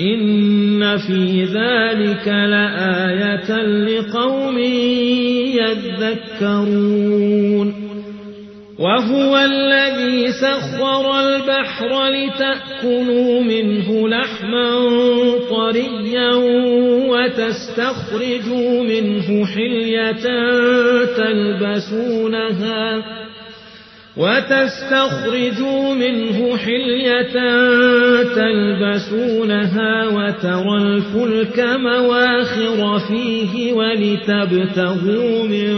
إن في ذلك لآية لقوم يذكرون وهو الذي سخر البحر لتأكلوا منه لحما طريا وتستخرجوا منه حلية تلبسونها وتستخرجوا منه حلية تلبسونها وترى الفلك مواخر فيه ولتبتغوا من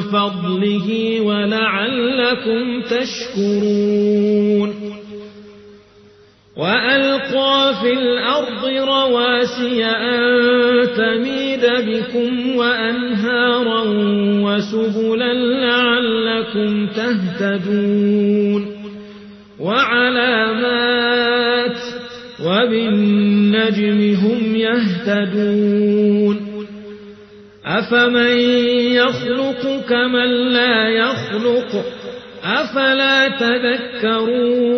فضله ولعلكم تشكرون. وألقى في الأرض رواسي أن تميد بكم وأنهارا وسبلا لعلكم تهتدون وعلامات وبالنجم هم يهتدون أفمن يخلق كمن لا يخلق أفلا تذكرون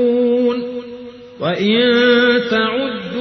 وإن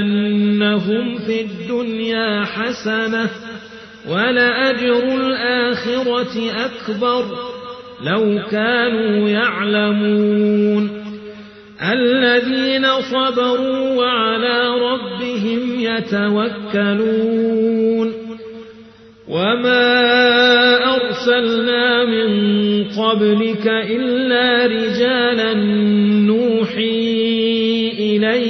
لنبوئنهم في الدنيا حسنة ولأجر الآخرة أكبر لو كانوا يعلمون الذين صبروا وعلى ربهم يتوكلون وما أرسلنا من قبلك إلا رجالا نوحي إليهم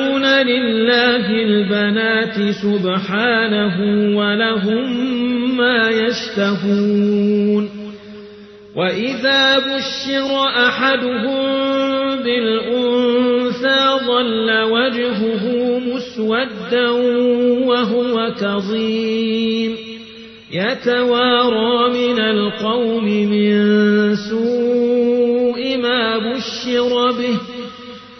لله البنات سبحانه ولهم ما يشتهون وإذا بشر أحدهم بالأنثى ظل وجهه مسودا وهو كظيم يتوارى من القوم من سوء ما بشر به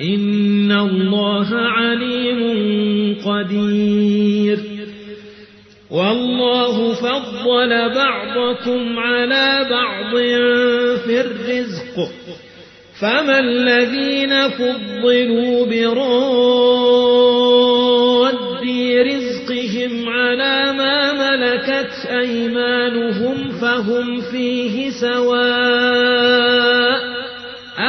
إن الله عليم قدير والله فضل بعضكم على بعض في الرزق فما الذين فضلوا براد رزقهم على ما ملكت أيمانهم فهم فيه سواء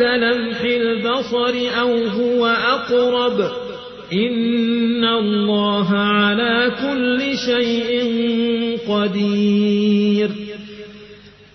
كلمح البصر أو هو أقرب. إن الله على كل شيء قدير.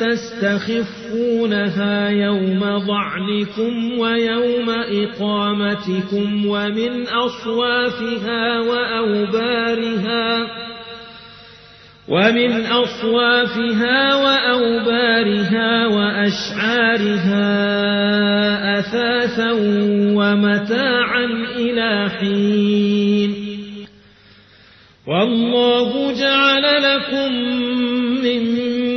تستخفونها يوم ضعنكم ويوم إقامتكم ومن أصوافها وأوبارها ومن أصوافها وأوبارها وأشعارها أثاثا ومتاعا إلى حين والله جعل لكم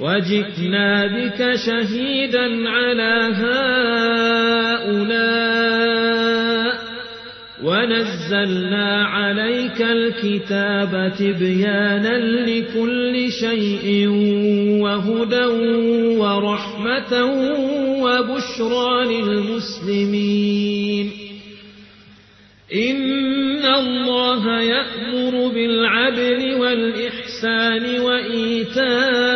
وجئنا بك شهيدا على هؤلاء ونزلنا عليك الكتاب تبيانا لكل شيء وهدى ورحمة وبشرى للمسلمين. إن الله يأمر بالعدل والإحسان وإيتاء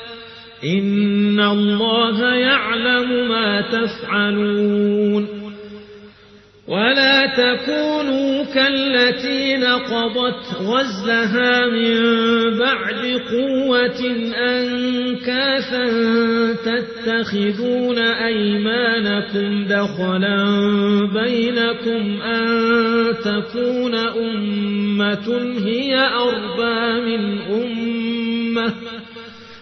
إن الله يعلم ما تفعلون ولا تكونوا كالتي نقضت غزلها من بعد قوة أنكاثا تتخذون أيمانكم دخلا بينكم أن تكون أمة هي أربى من أمة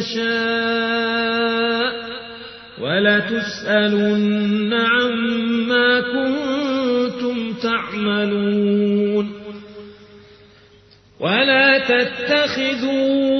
يشاء ولتسألن عما كنتم تعملون ولا تتخذوا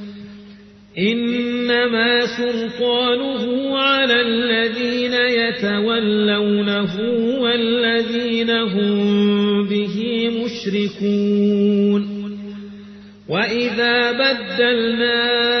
إنما سلطانه على الذين يتولونه والذين هم به مشركون. وإذا بدلنا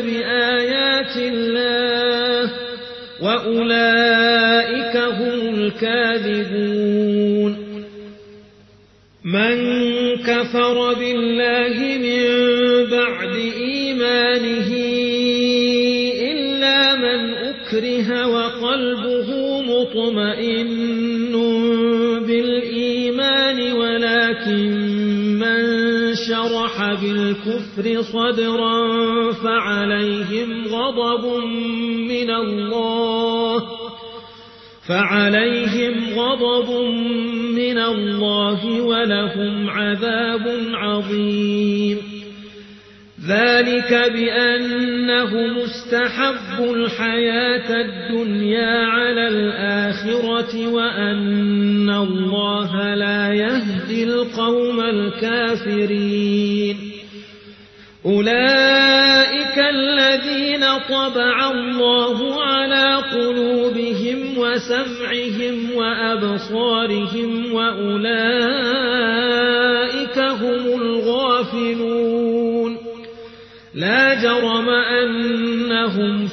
بآيات الله وأولئك هم الكاذبون. من كفر بالله من بعد إيمانه إلا من أكره وقلبه مطمئن. شرح بالكفر صدرا فعليهم غضب من الله فعليهم غضب من الله ولهم عذاب عظيم. ذلك بأنه مستحب الحياة الدنيا على الآخرة وأن الله لا يهدي القوم الكافرين. أولئك الذين طبع الله على قلوبهم وسمعهم وأبصارهم وأولئك هم الغافلون. لا جرم أنهم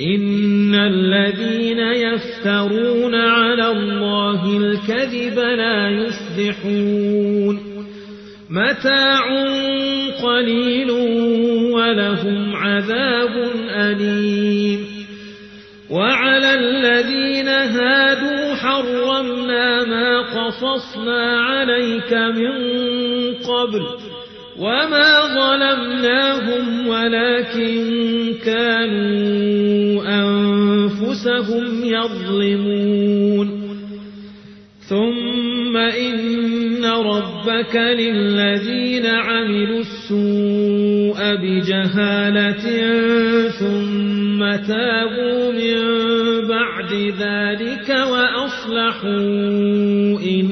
إن الذين يفترون على الله الكذب لا يفلحون متاع قليل ولهم عذاب أليم وعلى الذين هادوا حرمنا ما قصصنا عليك من قبل وما ظلمناهم ولكن كانوا أنفسهم يظلمون ثم إن ربك للذين عملوا السوء بجهالة ثم تابوا من بعد ذلك وأصلحوا إن